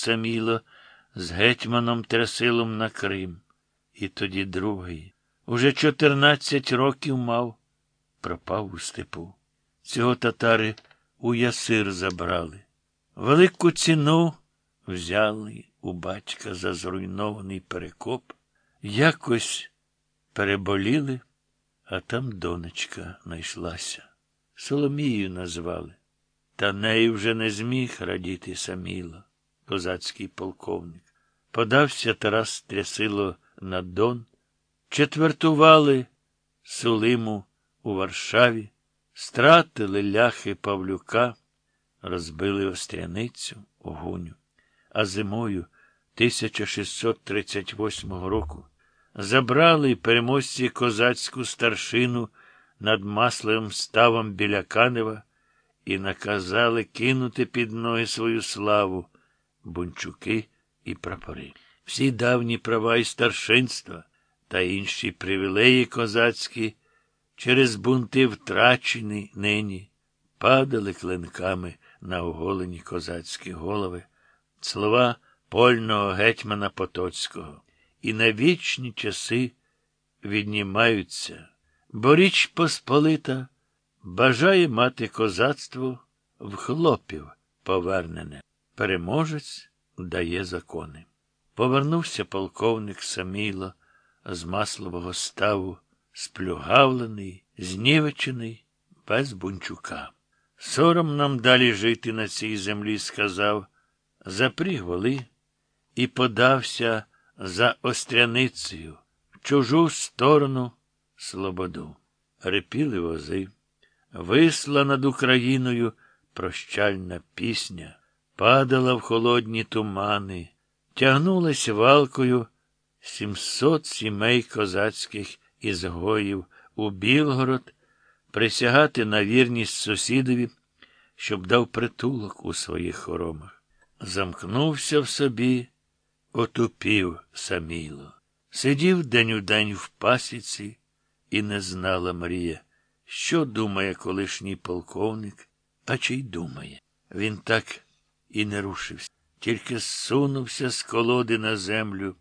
Саміло з гетьманом Трясилом на Крим. І тоді другий. Уже чотирнадцять років мав, пропав у степу. Цього татари у ясир забрали. Велику ціну взяли у батька за зруйнований перекоп. Якось переболіли, а там донечка знайшлася. Соломією назвали. Та нею вже не зміг радіти саміло, козацький полковник. Подався Тарас Трясило на Дон, четвертували Сулиму у Варшаві, стратили ляхи Павлюка, розбили Остряницю, Огуню, а зимою 1638 року забрали переможці козацьку старшину над масловим ставом біля Канева і наказали кинути під ноги свою славу бунчуки і прапори. Всі давні права і старшинства та інші привілеї козацькі через бунти втрачені нині, падали клинками на оголені козацькі голови, слова польного гетьмана Потоцького, і на вічні часи віднімаються, бо річ Посполита бажає мати козацтво в хлопів повернене. Переможець дає закони. Повернувся полковник Саміло з маслового ставу, сплюгавлений, знівечений, без бунчука. Сором нам далі жити на цій землі, сказав, запріг воли і подався за остряницею в чужу сторону слободу. Репіли вози, висла над Україною прощальна пісня, падала в холодні тумани, тягнулась валкою сімсот сімей козацьких ізгоїв у Білгород присягати на вірність сусідові, щоб дав притулок у своїх хоромах. Замкнувся в собі, отупів саміло. Сидів день у день в пасіці, і не знала Марія, що думає колишній полковник, а чи й думає. Він так і не рушився, тільки зсунувся з колоди на землю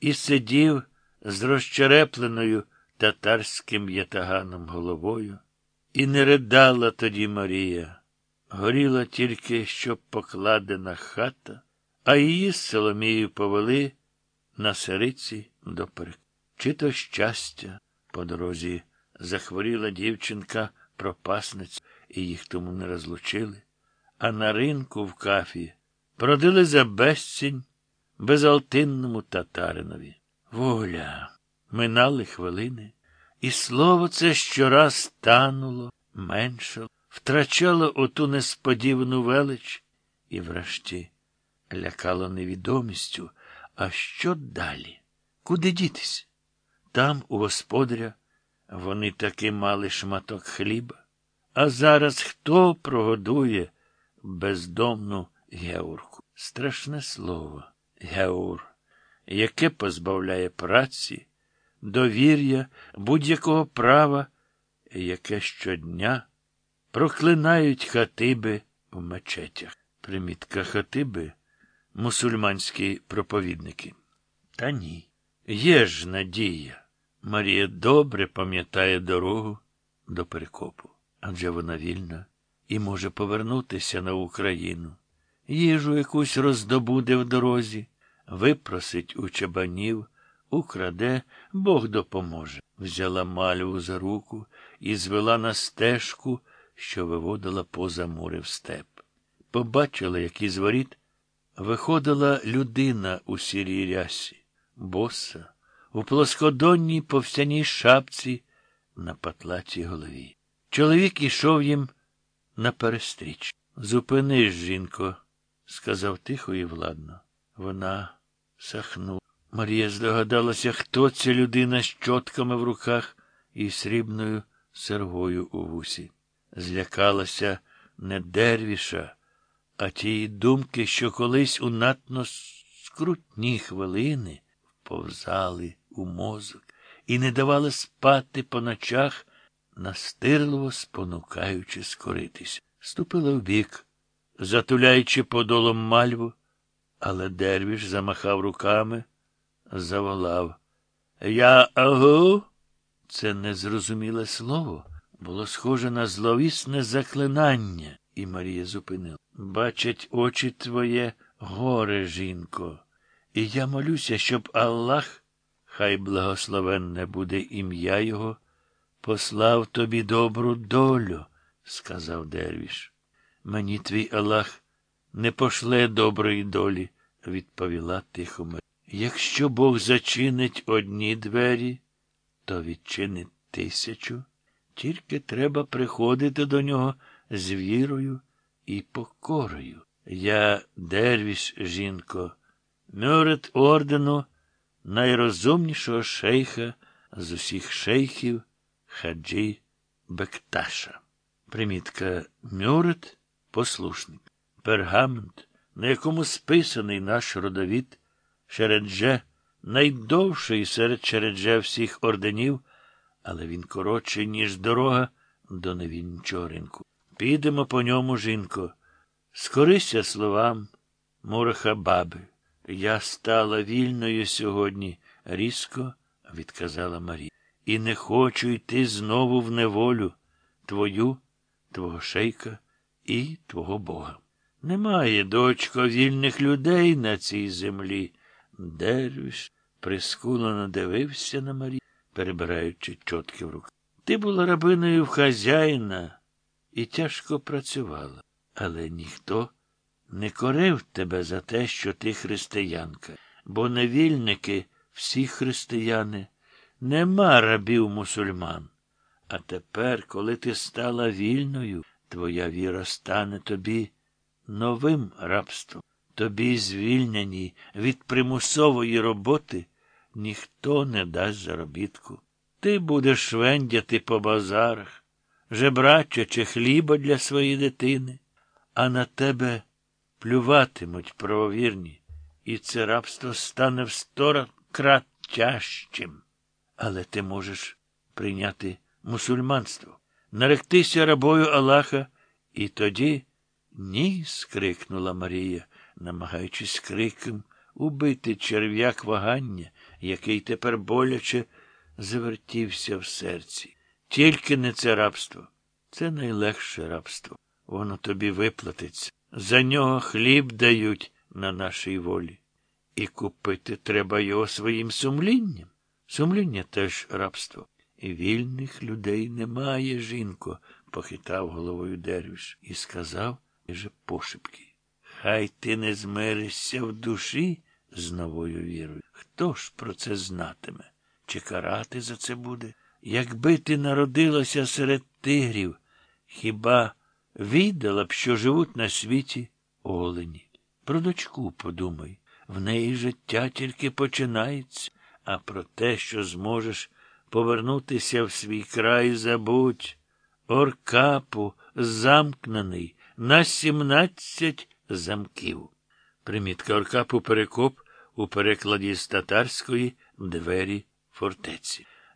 і сидів з розчерепленою татарським ятаганом головою. І не ридала тоді Марія. Горіла тільки що покладена хата, а її з Соломією повели на сириці до перек. Чи то щастя по дорозі захворіла дівчинка пропасниця, і їх тому не розлучили, а на ринку в кафі продали за безцінь безалтинному татаринові. Воля, минали хвилини, і слово це щораз тануло, меншало, втрачало оту несподівану велич і, врешті, лякало невідомістю. А що далі? Куди дітись? Там, у господаря, вони таки мали шматок хліба. А зараз хто прогодує бездомну геурку? Страшне слово, геур, яке позбавляє праці, довір'я, будь-якого права, яке щодня проклинають хатиби в мечетях. Примітка хатиби мусульманські проповідники. Та ні. Є ж надія. Марія добре пам'ятає дорогу до перекопу. Адже вона вільна і може повернутися на Україну. Їжу якусь роздобуде в дорозі, випросить у чабанів, украде, Бог допоможе. Взяла мальву за руку і звела на стежку, що виводила поза море в степ. Побачила, як із воріт виходила людина у сірій рясі, боса, у плоскодонній повстяній шапці на патлатій голові. Чоловік ішов їм наперестріч. Зупинись, жінко, сказав тихо і владно. Вона сахнула. Марія здогадалася, хто ця людина з чотками в руках і срібною сергою у вусі. Злякалася не дервіша, а тієї думки, що колись у надто скрутні хвилини вповзали у мозок і не давали спати по ночах, настирливо спонукаючи скоритися. Ступила вбік, затуляючи подолом мальву, Але дервіш замахав руками, заволав. Я агу. Це незрозуміле слово було схоже на зловісне заклинання, і Марія зупинила. Бачать очі твоє горе, жінко, і я молюся, щоб Аллах, хай благословенне буде ім'я Його, послав тобі добру долю, сказав Дервіш. Мені твій Аллах не пошле доброї долі, відповіла тихо Марія. Якщо Бог зачинить одні двері, то відчинить тисячу. Тільки треба приходити до нього з вірою і покорою. Я дервіш, жінко, мюрет ордену найрозумнішого шейха з усіх шейхів хаджі Бекташа. Примітка Мюрет послушник. Пергамент, на якому списаний наш родовід, Шередже, найдовший серед Шередже всіх орденів, але він коротший, ніж дорога до невінчого ринку. Підемо по ньому, жінко. Скорися словам Мураха баби. Я стала вільною сьогодні, різко відказала Марія. І не хочу йти знову в неволю твою, твого шейка і твого Бога. Немає, дочко, вільних людей на цій землі. Дервіш прискулено дивився на Марію, перебираючи чотки в руках. Ти була рабиною в хазяїна і тяжко працювала, але ніхто не корив тебе за те, що ти християнка, бо невільники всі християни, нема рабів мусульман. А тепер, коли ти стала вільною, твоя віра стане тобі новим рабством. Тобі, звільненій від примусової роботи, ніхто не дасть заробітку. Ти будеш швендяти по базарах, жебрачачи хліба для своєї дитини, а на тебе плюватимуть правовірні, і це рабство стане в сто крат тяжчим. Але ти можеш прийняти мусульманство, наректися рабою Аллаха, і тоді ні. скрикнула Марія, намагаючись криком убити черв'як вагання, який тепер боляче завертівся в серці. Тільки не це рабство. Це найлегше рабство. Воно тобі виплатиться. За нього хліб дають на нашій волі. І купити треба його своїм сумлінням. Сумління теж рабство. Вільних людей немає, жінко, похитав головою Дервіш і сказав же пошепки. Хай ти не змиришся в душі з новою вірою. Хто ж про це знатиме? Чи карати за це буде? Якби ти народилася серед тигрів, хіба віддала б, що живуть на світі олені? Про дочку подумай. В неї життя тільки починається, а про те, що зможеш повернутися в свій край, забудь. Оркапу замкнений на сімнадцять замків. Примітка Оркапу перекоп у перекладі з татарської двері фортеці.